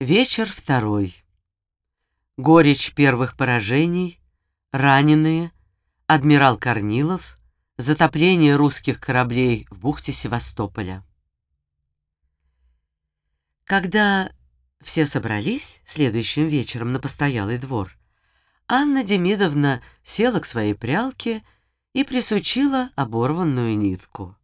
Вечер второй. Горечь первых поражений, раненые, адмирал Корнилов, затопление русских кораблей в бухте Севастополя. Когда все собрались следующим вечером на постоялый двор, Анна Демидовна села к своей прялке и присучила оборванную нитку.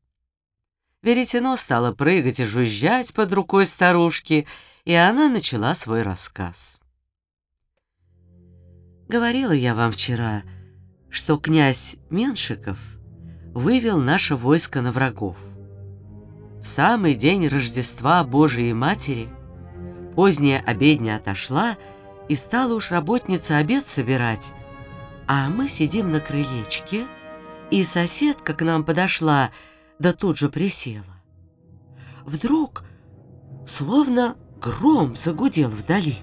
Веретено стало прыгать и жужжать под рукой старушки, и она начала свой рассказ. Говорила я вам вчера, что князь Меншиков вывел наше войско на врагов. В самый день Рождества Божией Матери поздняя обедня отошла, и стала уж работница обед собирать, а мы сидим на крылечке, и соседка к нам подошла — да тут же присела. Вдруг, словно гром загудел вдали.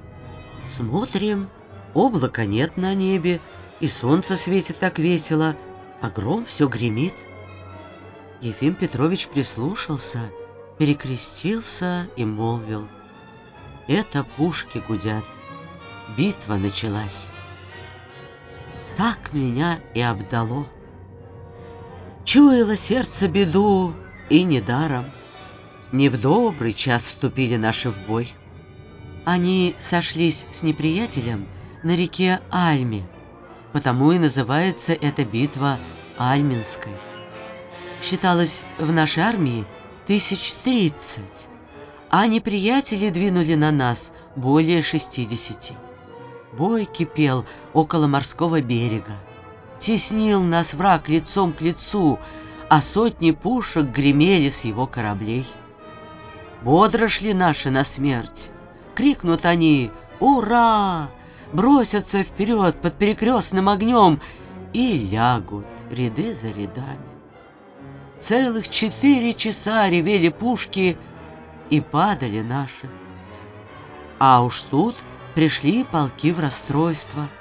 Смотрим, облака нет на небе, и солнце светит так весело, а гром все гремит. Ефим Петрович прислушался, перекрестился и молвил. Это пушки гудят, битва началась. Так меня и обдало. Чуяло сердце беду, и недаром. Не в добрый час вступили наши в бой. Они сошлись с неприятелем на реке Альме, потому и называется эта битва Альминской. Считалось в нашей армии тысяч тридцать, а неприятели двинули на нас более шестидесяти. Бой кипел около морского берега. Теснил нас враг лицом к лицу, а сотни пушек гремели с его кораблей. Бодро шли наши на смерть. Крикнут они «Ура!», бросятся вперед под перекрестным огнем и лягут ряды за рядами. Целых четыре часа ревели пушки и падали наши. А уж тут пришли полки в расстройство –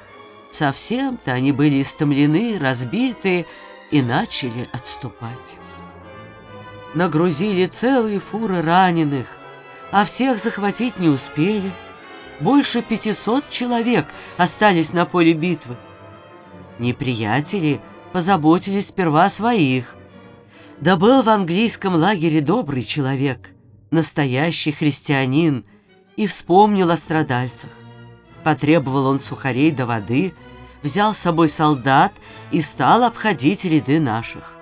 Совсем-то они были истомлены, разбиты и начали отступать. Нагрузили целые фуры раненых, а всех захватить не успели. Больше пятисот человек остались на поле битвы. Неприятели позаботились сперва о своих. Да был в английском лагере добрый человек, настоящий христианин, и вспомнил о страдальцах. Потребовал он сухарей до воды, взял с собой солдат и стал обходить ряды наших.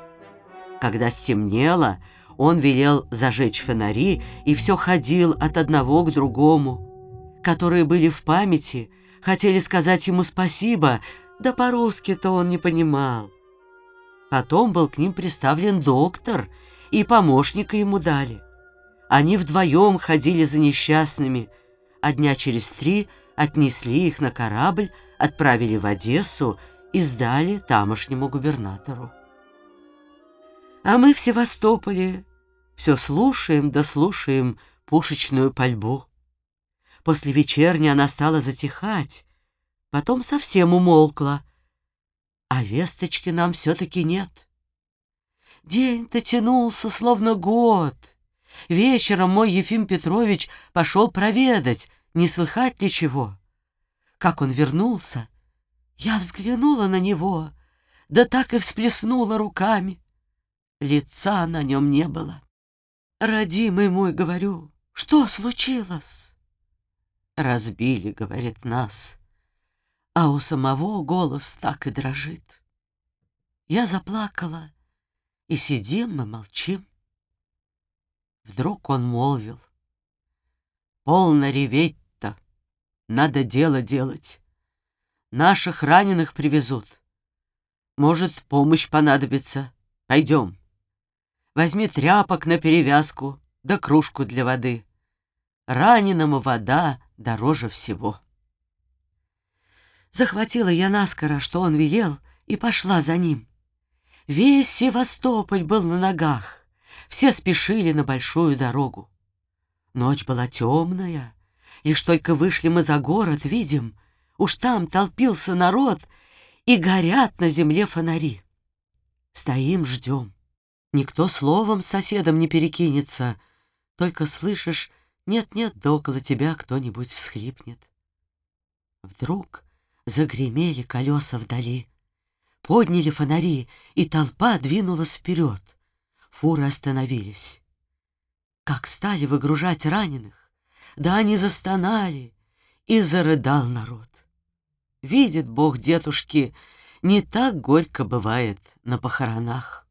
Когда стемнело, он велел зажечь фонари и все ходил от одного к другому. Которые были в памяти, хотели сказать ему спасибо, да по-русски-то он не понимал. Потом был к ним приставлен доктор, и помощника ему дали. Они вдвоем ходили за несчастными, а дня через три – отнесли их на корабль, отправили в Одессу и сдали тамошнему губернатору. А мы в Севастополе все слушаем да слушаем пушечную пальбу. После вечерни она стала затихать, потом совсем умолкла, а весточки нам все-таки нет. День-то тянулся, словно год. Вечером мой Ефим Петрович пошел проведать, не слыхать ли чего. Как он вернулся, я взглянула на него, да так и всплеснула руками. Лица на нем не было. «Родимый мой, — говорю, — что случилось?» «Разбили, — говорит, — нас, а у самого голос так и дрожит». Я заплакала, и сидим мы молчим. Вдруг он молвил. «Полно реветь надо дело делать. Наших раненых привезут. Может, помощь понадобится. Пойдем. Возьми тряпок на перевязку, да кружку для воды. Раненому вода дороже всего. Захватила я наскоро, что он велел, и пошла за ним. Весь Севастополь был на ногах. Все спешили на большую дорогу. Ночь была темная, Лишь только вышли мы за город, видим, уж там толпился народ, и горят на земле фонари. Стоим, ждем. Никто словом с соседом не перекинется, только слышишь Нет-нет, да около тебя кто-нибудь всхлипнет. Вдруг загремели колеса вдали, подняли фонари, и толпа двинулась вперед. Фуры остановились. Как стали выгружать раненых, да они застонали, и зарыдал народ. Видит Бог, дедушки, не так горько бывает на похоронах.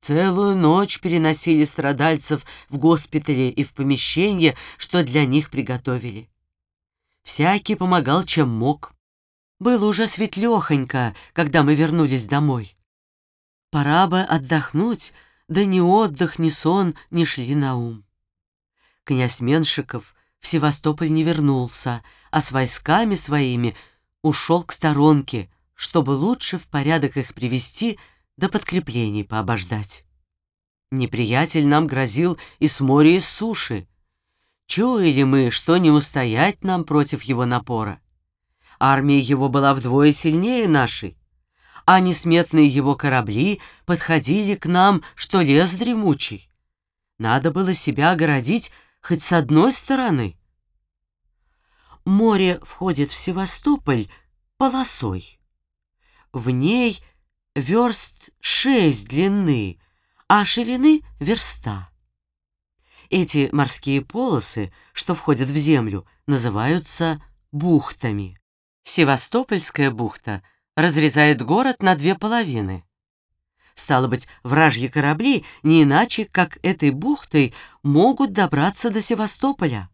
Целую ночь переносили страдальцев в госпитале и в помещение, что для них приготовили. Всякий помогал, чем мог. Было уже светлехонько, когда мы вернулись домой. Пора бы отдохнуть, да ни отдых, ни сон не шли на ум. Князь Меншиков в Севастополь не вернулся, а с войсками своими ушел к сторонке, чтобы лучше в порядок их привести да подкреплений пообождать. Неприятель нам грозил и с моря, и с суши. Чуяли мы, что не устоять нам против его напора. Армия его была вдвое сильнее нашей, а несметные его корабли подходили к нам, что лес дремучий. Надо было себя огородить хоть с одной стороны. Море входит в Севастополь полосой. В ней верст шесть длины, а ширины — верста. Эти морские полосы, что входят в землю, называются бухтами. Севастопольская бухта разрезает город на две половины. Стало быть, вражьи корабли не иначе, как этой бухтой, могут добраться до Севастополя,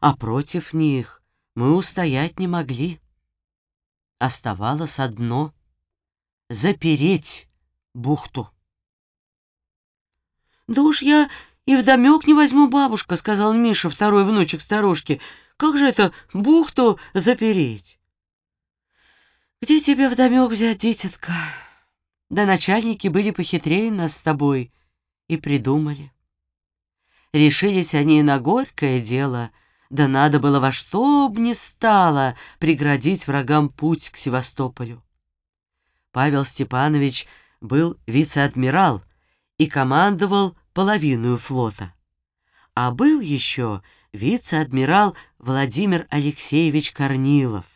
а против них мы устоять не могли. Оставалось одно — запереть бухту. «Да уж я «И вдомек не возьму, бабушка», — сказал Миша, второй внучек старушки. «Как же это бухту запереть?» «Где тебе вдомек взять, дитятка?» Да начальники были похитрее нас с тобой и придумали. Решились они на горькое дело, да надо было во что б ни стало преградить врагам путь к Севастополю. Павел Степанович был вице-адмирал и командовал половину флота. А был еще вице-адмирал Владимир Алексеевич Корнилов.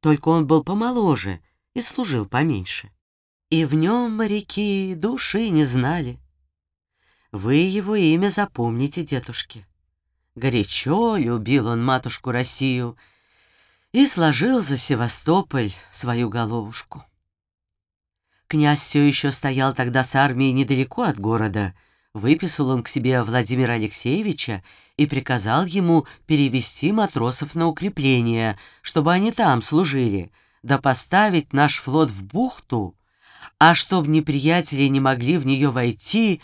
Только он был помоложе и служил поменьше. И в нем моряки души не знали. Вы его имя запомните, дедушки. Горячо любил он матушку Россию и сложил за Севастополь свою головушку. Князь все еще стоял тогда с армией недалеко от города — Выписал он к себе Владимира Алексеевича и приказал ему перевести матросов на укрепление, чтобы они там служили, да поставить наш флот в бухту, а чтобы неприятели не могли в нее войти,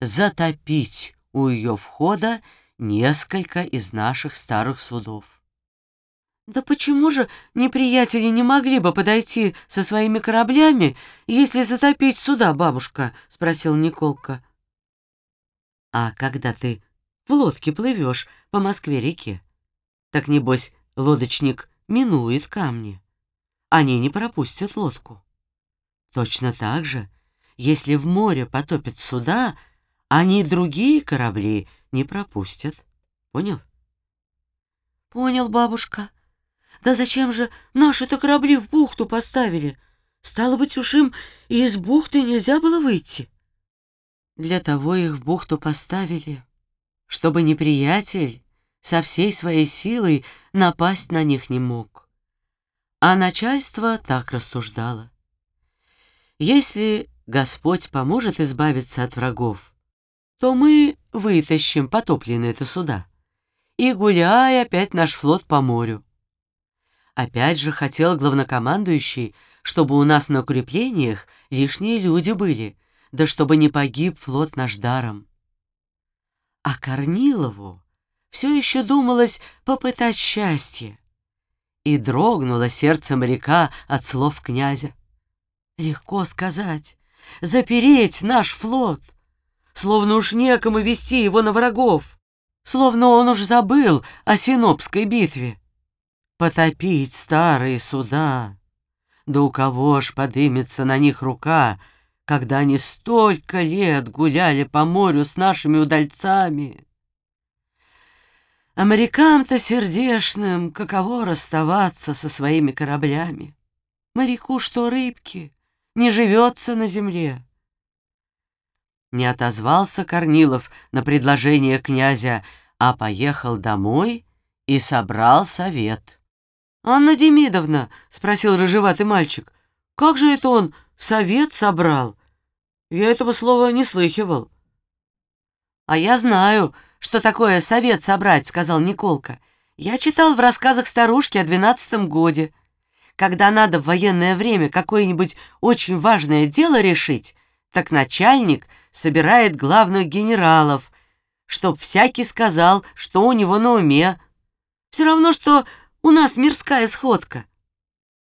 затопить у ее входа несколько из наших старых судов. «Да почему же неприятели не могли бы подойти со своими кораблями, если затопить суда, бабушка?» — спросил Николка. А когда ты в лодке плывешь по Москве-реке, так, небось, лодочник минует камни. Они не пропустят лодку. Точно так же, если в море потопят суда, они другие корабли не пропустят. Понял? Понял, бабушка. Да зачем же наши-то корабли в бухту поставили? Стало быть, уж им и из бухты нельзя было выйти. Для того их в бухту поставили, чтобы неприятель со всей своей силой напасть на них не мог. А начальство так рассуждало. Если Господь поможет избавиться от врагов, то мы вытащим потопленные это суда и гуляй опять наш флот по морю. Опять же хотел главнокомандующий, чтобы у нас на укреплениях лишние люди были — да чтобы не погиб флот наш даром. А Корнилову все еще думалось попытать счастье, и дрогнуло сердце моряка от слов князя. Легко сказать, запереть наш флот, словно уж некому вести его на врагов, словно он уж забыл о Синопской битве. Потопить старые суда, да у кого ж подымется на них рука — когда они столько лет гуляли по морю с нашими удальцами. А морякам-то сердешным каково расставаться со своими кораблями. Моряку что рыбки, не живется на земле. Не отозвался Корнилов на предложение князя, а поехал домой и собрал совет. «Анна Демидовна», — спросил рыжеватый мальчик, — «как же это он совет собрал? Я этого слова не слыхивал». «А я знаю, что такое совет собрать», — сказал Николка. «Я читал в рассказах старушки о двенадцатом годе. Когда надо в военное время какое-нибудь очень важное дело решить, так начальник собирает главных генералов, чтоб всякий сказал, что у него на уме. Все равно, что у нас мирская сходка».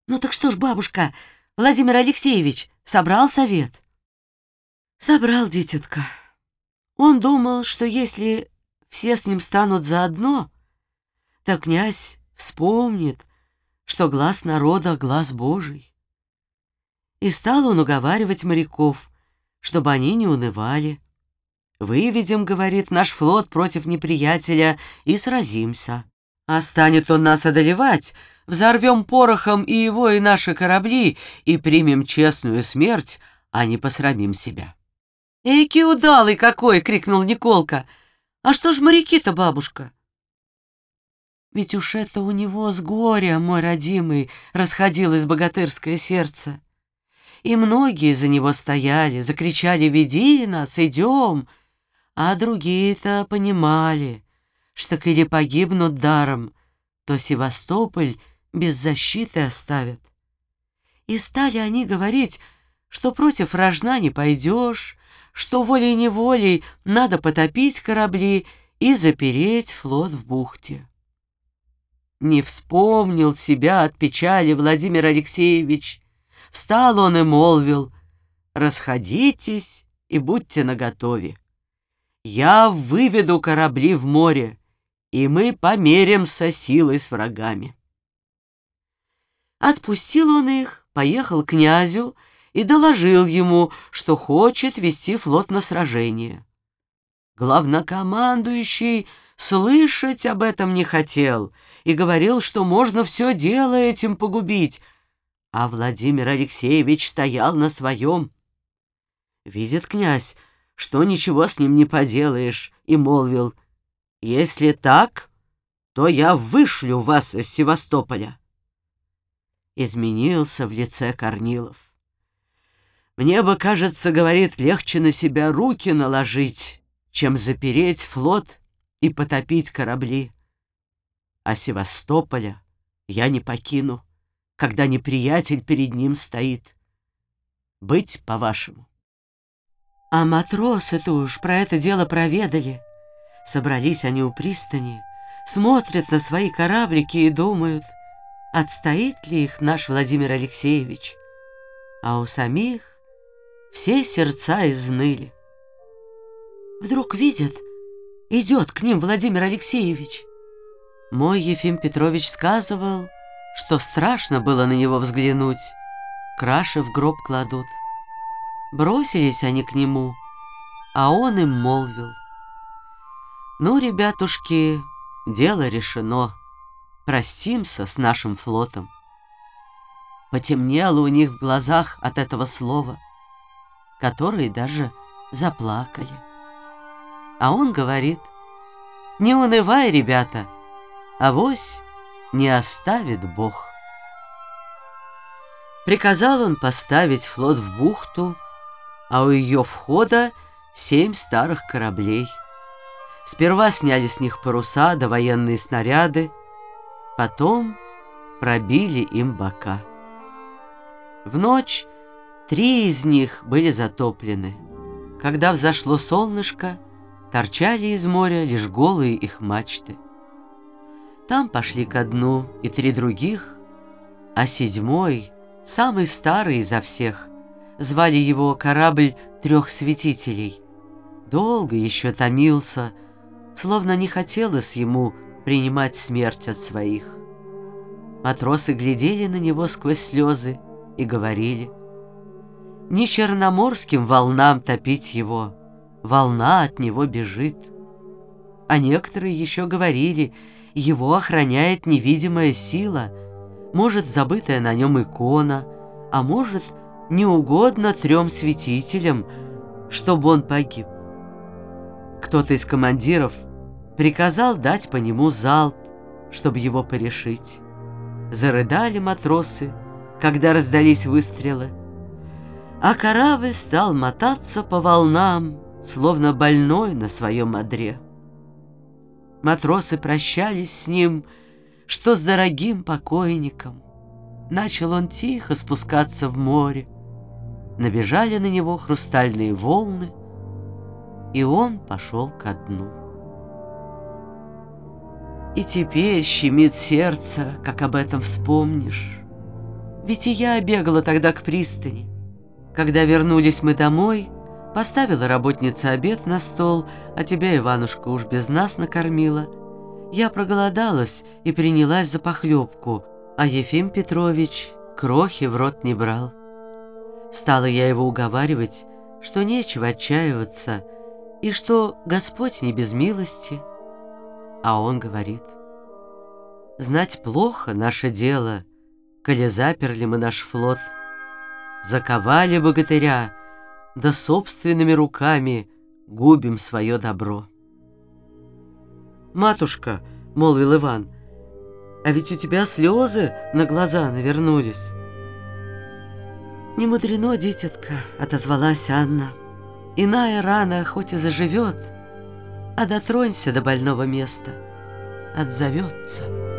«Ну так что ж, бабушка, Владимир Алексеевич собрал совет?» «Собрал, дитятка», он думал, что если все с ним станут заодно, то князь вспомнит, что глаз народа — глаз Божий. И стал он уговаривать моряков, чтобы они не унывали. «Выведем, — говорит, — наш флот против неприятеля и сразимся. А станет он нас одолевать, взорвем порохом и его, и наши корабли, и примем честную смерть, а не посрамим себя». «Эки удалый какой!» — крикнул Николка. «А что ж моряки-то, бабушка?» Ведь уж это у него с горя, мой родимый, расходилось богатырское сердце. И многие за него стояли, закричали «Веди нас, идем!» А другие-то понимали, что или погибнут даром, то Севастополь без защиты оставят. И стали они говорить, что против рожна не пойдешь, что волей-неволей надо потопить корабли и запереть флот в бухте. Не вспомнил себя от печали Владимир Алексеевич. Встал он и молвил, «Расходитесь и будьте наготове. Я выведу корабли в море, и мы померимся силой с врагами». Отпустил он их, поехал к князю, и доложил ему, что хочет вести флот на сражение. Главнокомандующий слышать об этом не хотел и говорил, что можно все дело этим погубить, а Владимир Алексеевич стоял на своем. Видит князь, что ничего с ним не поделаешь, и молвил, «Если так, то я вышлю вас из Севастополя». Изменился в лице Корнилов. Мне бы, кажется, говорит, легче на себя руки наложить, чем запереть флот и потопить корабли. А Севастополя я не покину, когда неприятель перед ним стоит. Быть, по-вашему. А матросы-то уж про это дело проведали. Собрались они у пристани, смотрят на свои кораблики и думают, отстоит ли их наш Владимир Алексеевич. А у самих все сердца изныли. Вдруг видят, идет к ним Владимир Алексеевич. Мой Ефим Петрович сказывал, что страшно было на него взглянуть, краши в гроб кладут. Бросились они к нему, а он им молвил. «Ну, ребятушки, дело решено, простимся с нашим флотом». Потемнело у них в глазах от этого слова — которые даже заплакали. А он говорит, «Не унывай, ребята, авось не оставит Бог». Приказал он поставить флот в бухту, а у ее входа семь старых кораблей. Сперва сняли с них паруса да военные снаряды, потом пробили им бока. В ночь Три из них были затоплены. Когда взошло солнышко, торчали из моря лишь голые их мачты. Там пошли ко дну и три других, а седьмой, самый старый изо всех, звали его корабль трех святителей. Долго еще томился, словно не хотелось ему принимать смерть от своих. Матросы глядели на него сквозь слезы и говорили — не черноморским волнам топить его, волна от него бежит. а некоторые еще говорили, его охраняет невидимая сила, может, забытая на нем икона, а может, не угодно трем святителям, чтобы он погиб. Кто-то из командиров приказал дать по нему залп, чтобы его порешить. Зарыдали матросы, когда раздались выстрелы, а корабль стал мотаться по волнам, словно больной на своем одре. Матросы прощались с ним, что с дорогим покойником. Начал он тихо спускаться в море. Набежали на него хрустальные волны, и он пошел ко дну. И теперь щемит сердце, как об этом вспомнишь. Ведь и я бегала тогда к пристани. Когда вернулись мы домой, поставила работница обед на стол, а тебя, Иванушка, уж без нас накормила. Я проголодалась и принялась за похлебку, а Ефим Петрович крохи в рот не брал. Стала я его уговаривать, что нечего отчаиваться, и что Господь не без милости. А он говорит, «Знать плохо наше дело, коли заперли мы наш флот. Заковали богатыря, да собственными руками губим свое добро». «Матушка», — молвил Иван, — «а ведь у тебя слезы на глаза навернулись». «Не мудрено, дитятка», — отозвалась Анна. «Иная рана хоть и заживет, а дотронься до больного места, отзовется».